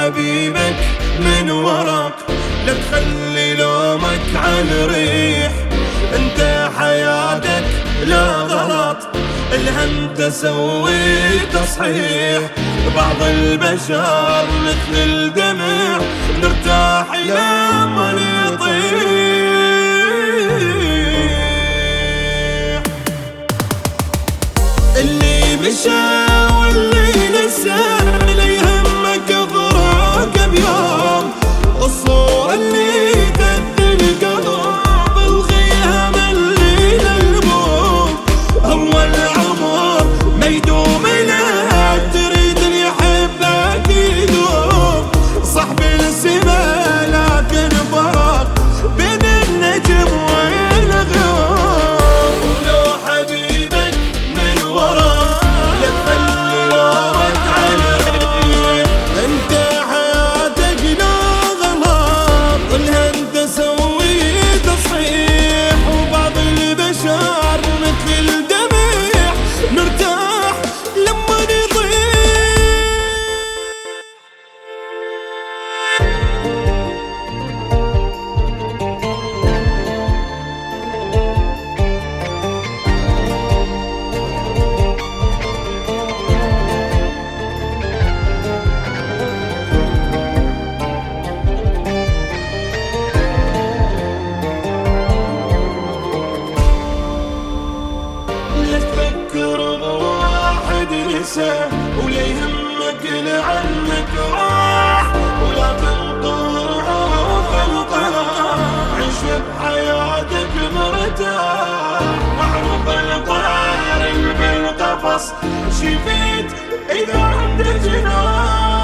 حبيبك من ورق لا تخلي لومك عن ريح. أنت حياتك لا غلط. الهم تسوي تصحيح. بعض البشر مثل الدمع. نرتاح لما نطيح. اللي مشى تنسى ولا يهمك لعنك راح. ولا تنطر عوق عيش بحياتك مرتاح. معروف القارب بالقفص. شفيت إذا عندك جناح.